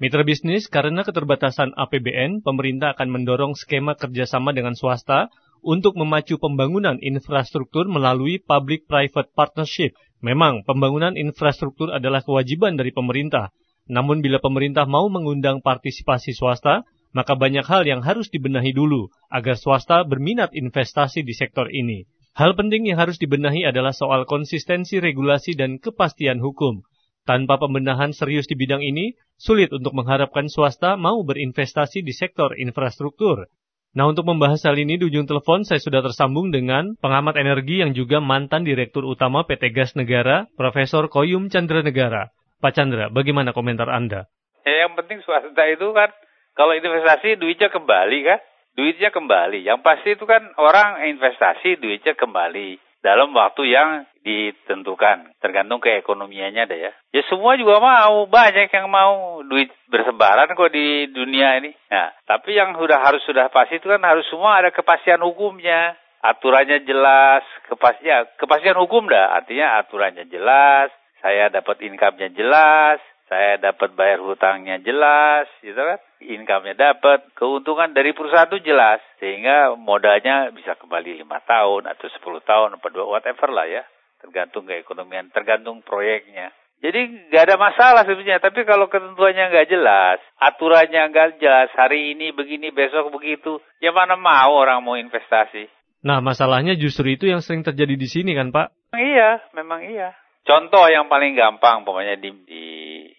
Mitra bisnis, karena keterbatasan APBN, pemerintah akan mendorong skema kerjasama dengan swasta untuk memacu pembangunan infrastruktur melalui public-private partnership. Memang, pembangunan infrastruktur adalah kewajiban dari pemerintah. Namun bila pemerintah mau mengundang partisipasi swasta, maka banyak hal yang harus dibenahi dulu agar swasta berminat investasi di sektor ini. Hal penting yang harus dibenahi adalah soal konsistensi regulasi dan kepastian hukum. Tanpa pembenahan serius di bidang ini, sulit untuk mengharapkan swasta mau berinvestasi di sektor infrastruktur. Nah untuk membahas hal ini di ujung telepon saya sudah tersambung dengan pengamat energi yang juga mantan Direktur Utama PT Gas Negara, Profesor Koyum Chandra Negara. Pak Chandra, bagaimana komentar Anda? Ya, yang penting swasta itu kan kalau investasi duitnya kembali kan, duitnya kembali. Yang pasti itu kan orang investasi duitnya kembali dalam waktu yang ditentukan. Tergantung keekonomiannya deh ya. Ya semua juga mau, banyak yang mau duit bersebaran kok di dunia ini. Nah, tapi yang sudah harus sudah pasti itu kan harus semua ada kepastian hukumnya. Aturannya jelas, kepastian, kepastian hukum dah. Artinya aturannya jelas, saya dapat income-nya jelas, saya dapat bayar hutangnya jelas, gitu kan? Income-nya dapat, keuntungan dari perusahaan itu jelas, sehingga modalnya bisa kembali lima tahun atau 10 tahun, atau dua whatever lah ya, tergantung keekonomian, tergantung proyeknya. Jadi nggak ada masalah sebenarnya, tapi kalau ketentuannya nggak jelas, aturannya nggak jelas, hari ini begini, besok begitu, ya mana mau orang mau investasi. Nah, masalahnya justru itu yang sering terjadi di sini kan, Pak? Iya, memang iya. Contoh yang paling gampang, pokoknya di, di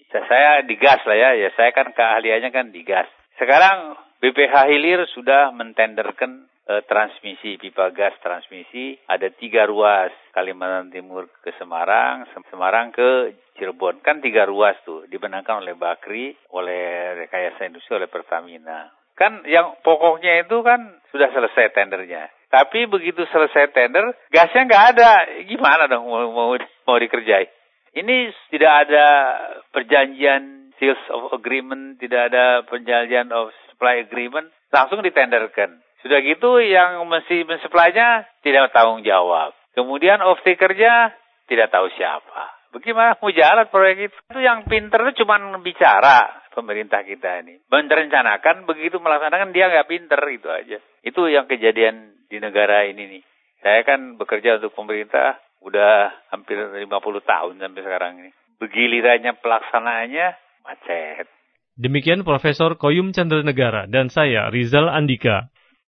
saya di gas lah ya, ya saya kan keahliannya kan di gas. Sekarang BPH Hilir sudah mentenderkan e, transmisi pipa gas transmisi ada tiga ruas Kalimantan Timur ke Semarang, Semarang ke Cirebon kan tiga ruas tuh dibenarkan oleh Bakri, oleh Rekayasa Industri, oleh Pertamina. Kan yang pokoknya itu kan sudah selesai tendernya. Tapi begitu selesai tender, gasnya nggak ada. Gimana dong mau, mau, mau dikerjai? Ini tidak ada perjanjian sales of agreement, tidak ada perjanjian of supply agreement, langsung ditenderkan. Sudah gitu yang mesti mensuplainya tidak tanggung jawab. Kemudian off takernya tidak tahu siapa. Bagaimana mau jalan proyek itu? Itu yang pinter itu cuma bicara pemerintah kita ini. Merencanakan, begitu melaksanakan dia nggak pinter itu aja. Itu yang kejadian di negara ini nih. Saya kan bekerja untuk pemerintah, udah hampir 50 tahun sampai sekarang ini. Begilirannya pelaksanaannya macet. Demikian Profesor Koyum Chandra Negara dan saya Rizal Andika.